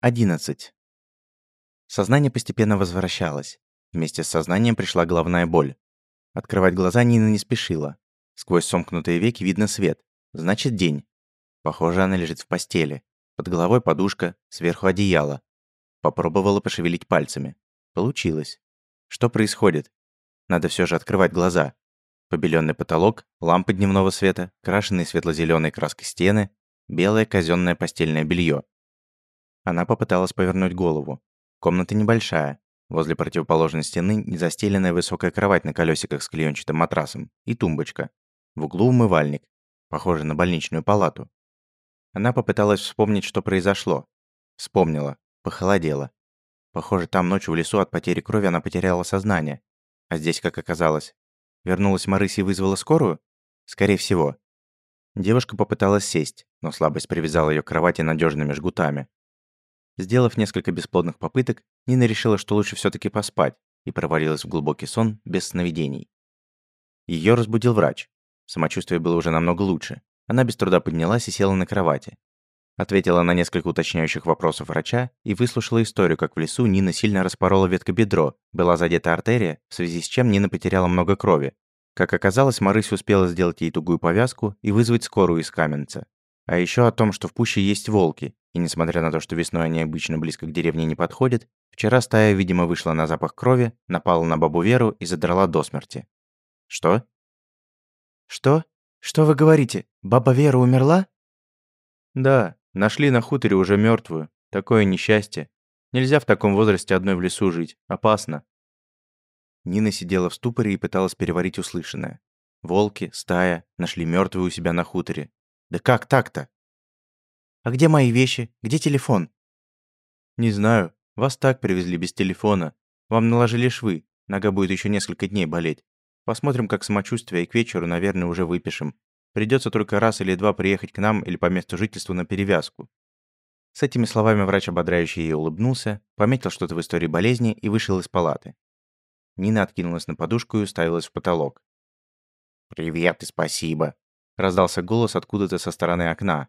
11. Сознание постепенно возвращалось. Вместе с сознанием пришла головная боль. Открывать глаза Нина не спешила. Сквозь сомкнутые веки видно свет. Значит, день. Похоже, она лежит в постели. Под головой подушка, сверху одеяло. Попробовала пошевелить пальцами. Получилось. Что происходит? Надо все же открывать глаза. Побеленный потолок, лампы дневного света, крашеные светло-зеленой краской стены, белое казенное постельное белье. Она попыталась повернуть голову. Комната небольшая. Возле противоположной стены незастеленная высокая кровать на колесиках с клеенчатым матрасом и тумбочка. В углу умывальник, похожий на больничную палату. Она попыталась вспомнить, что произошло. Вспомнила. Похолодела. Похоже, там ночью в лесу от потери крови она потеряла сознание. А здесь, как оказалось, вернулась Марыся и вызвала скорую? Скорее всего. Девушка попыталась сесть, но слабость привязала ее к кровати надежными жгутами. Сделав несколько бесплодных попыток, Нина решила, что лучше все таки поспать, и провалилась в глубокий сон без сновидений. Ее разбудил врач. Самочувствие было уже намного лучше. Она без труда поднялась и села на кровати. Ответила на несколько уточняющих вопросов врача и выслушала историю, как в лесу Нина сильно распорола ветка бедро, была задета артерия, в связи с чем Нина потеряла много крови. Как оказалось, Марыся успела сделать ей тугую повязку и вызвать скорую из Каменца. А еще о том, что в пуще есть волки, и несмотря на то, что весной они обычно близко к деревне не подходят, вчера стая, видимо, вышла на запах крови, напала на бабу Веру и задрала до смерти. Что? Что? Что вы говорите? Баба Вера умерла? Да, нашли на хуторе уже мертвую. Такое несчастье. Нельзя в таком возрасте одной в лесу жить. Опасно. Нина сидела в ступоре и пыталась переварить услышанное. Волки, стая, нашли мертвую у себя на хуторе. Да как так-то? «А где мои вещи? Где телефон?» «Не знаю. Вас так привезли без телефона. Вам наложили швы. Нога будет еще несколько дней болеть. Посмотрим, как самочувствие, и к вечеру, наверное, уже выпишем. Придется только раз или два приехать к нам или по месту жительства на перевязку». С этими словами врач ободряюще ей улыбнулся, пометил что-то в истории болезни и вышел из палаты. Нина откинулась на подушку и уставилась в потолок. «Привет и спасибо», — раздался голос откуда-то со стороны окна.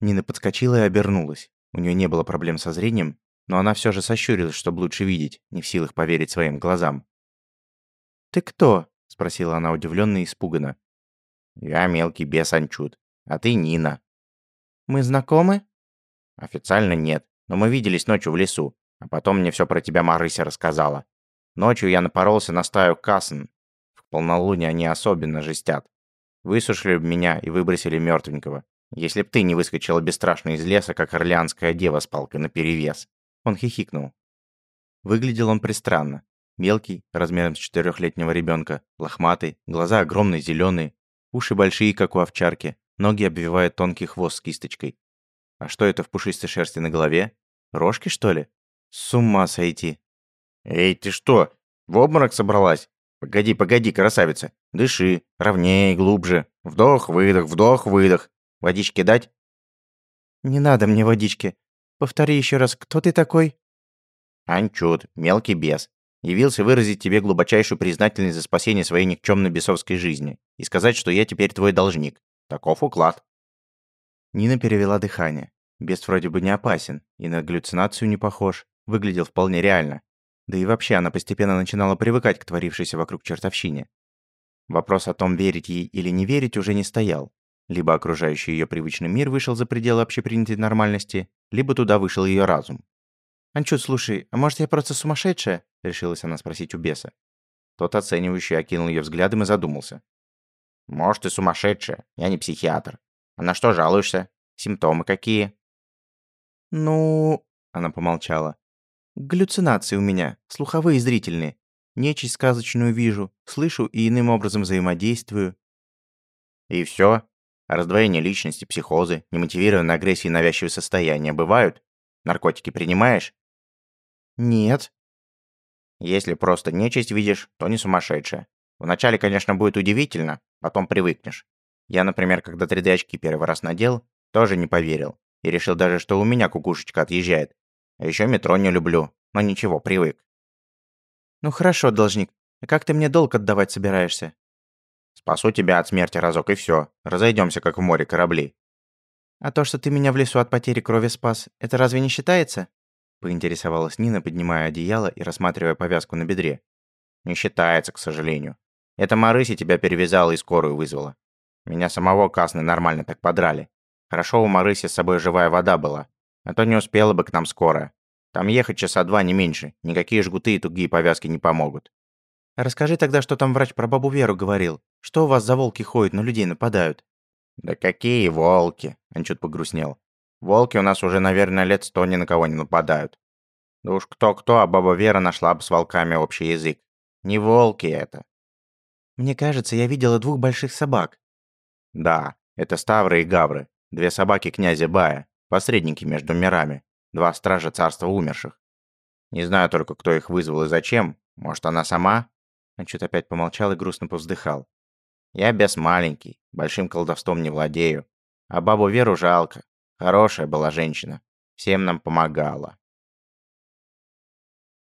Нина подскочила и обернулась. У нее не было проблем со зрением, но она все же сощурилась, чтобы лучше видеть, не в силах поверить своим глазам. «Ты кто?» – спросила она удивленно и испуганно. «Я мелкий бес Анчут, а ты Нина». «Мы знакомы?» «Официально нет, но мы виделись ночью в лесу, а потом мне все про тебя Марыся рассказала. Ночью я напоролся на стаю касн. В полнолуние они особенно жестят. Высушили меня и выбросили мертвенького. Если б ты не выскочила бесстрашно из леса, как орлеанская дева с палкой наперевес. Он хихикнул. Выглядел он пристранно. Мелкий, размером с четырехлетнего ребенка, лохматый, глаза огромные, зеленые, уши большие, как у овчарки, ноги обвивает тонкий хвост с кисточкой. А что это в пушистой шерсти на голове? Рожки, что ли? С ума сойти. Эй, ты что, в обморок собралась? Погоди, погоди, красавица. Дыши, ровнее, глубже. Вдох, выдох, вдох, выдох. Водички дать?» «Не надо мне водички. Повтори еще раз, кто ты такой?» «Анчут, мелкий бес. Явился выразить тебе глубочайшую признательность за спасение своей никчемной бесовской жизни и сказать, что я теперь твой должник. Таков уклад». Нина перевела дыхание. Бес вроде бы не опасен, и на галлюцинацию не похож. Выглядел вполне реально. Да и вообще она постепенно начинала привыкать к творившейся вокруг чертовщине. Вопрос о том, верить ей или не верить, уже не стоял. Либо окружающий ее привычный мир вышел за пределы общепринятой нормальности, либо туда вышел ее разум. «Анчут, слушай, а может я просто сумасшедшая?» – решилась она спросить у беса. Тот оценивающий окинул ее взглядом и задумался. «Может, и сумасшедшая. Я не психиатр. А на что жалуешься? Симптомы какие?» «Ну...» – она помолчала. «Галлюцинации у меня, слуховые и зрительные. Нечисть сказочную вижу, слышу и иным образом взаимодействую». «И все? Раздвоение личности, психозы, немотивированная агрессия и навязчивые состояния бывают? Наркотики принимаешь? Нет. Если просто нечисть видишь, то не сумасшедшая. Вначале, конечно, будет удивительно, потом привыкнешь. Я, например, когда 3D-очки первый раз надел, тоже не поверил. И решил даже, что у меня кукушечка отъезжает. А еще метро не люблю, но ничего, привык. Ну хорошо, должник. А как ты мне долг отдавать собираешься? Спасу тебя от смерти разок и все. Разойдемся, как в море корабли. А то, что ты меня в лесу от потери крови спас, это разве не считается? Поинтересовалась Нина, поднимая одеяло и рассматривая повязку на бедре. Не считается, к сожалению. Это Марыся тебя перевязала и скорую вызвала. Меня самого касны нормально так подрали. Хорошо у Марыси с собой живая вода была. А то не успела бы к нам скорая. Там ехать часа два не меньше. Никакие жгуты и тугие повязки не помогут. Расскажи тогда, что там врач про бабу Веру говорил. Что у вас за волки ходят, на людей нападают? Да какие волки? Он чуть погрустнел. Волки у нас уже, наверное, лет сто ни на кого не нападают. Да уж кто-кто, а баба Вера нашла бы с волками общий язык. Не волки это. Мне кажется, я видела двух больших собак. Да, это Ставры и Гавры. Две собаки князя Бая, посредники между мирами. Два стража царства умерших. Не знаю только, кто их вызвал и зачем. Может, она сама? Он чуть опять помолчал и грустно повздыхал. Я бес маленький, большим колдовством не владею. А бабу Веру жалко. Хорошая была женщина. Всем нам помогала.